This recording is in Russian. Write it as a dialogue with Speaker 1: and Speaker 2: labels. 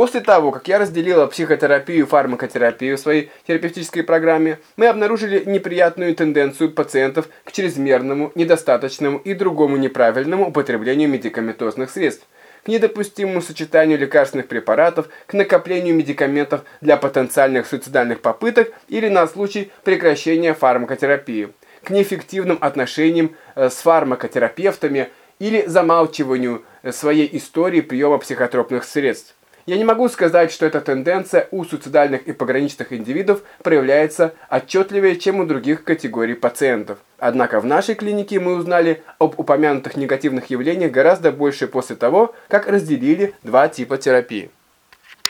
Speaker 1: После того, как я разделила психотерапию и фармакотерапию в своей терапевтической программе, мы обнаружили неприятную тенденцию пациентов к чрезмерному, недостаточному и другому неправильному употреблению медикаментозных средств, к недопустимому сочетанию лекарственных препаратов, к накоплению медикаментов для потенциальных суицидальных попыток или на случай прекращения фармакотерапии, к неэффективным отношениям э, с фармакотерапевтами или замалчиванию э, своей истории приема психотропных средств. Я не могу сказать, что эта тенденция у суицидальных и пограничных индивидов проявляется отчетливее, чем у других категорий пациентов. Однако в нашей клинике мы узнали об упомянутых негативных явлениях гораздо больше после того, как разделили два типа терапии.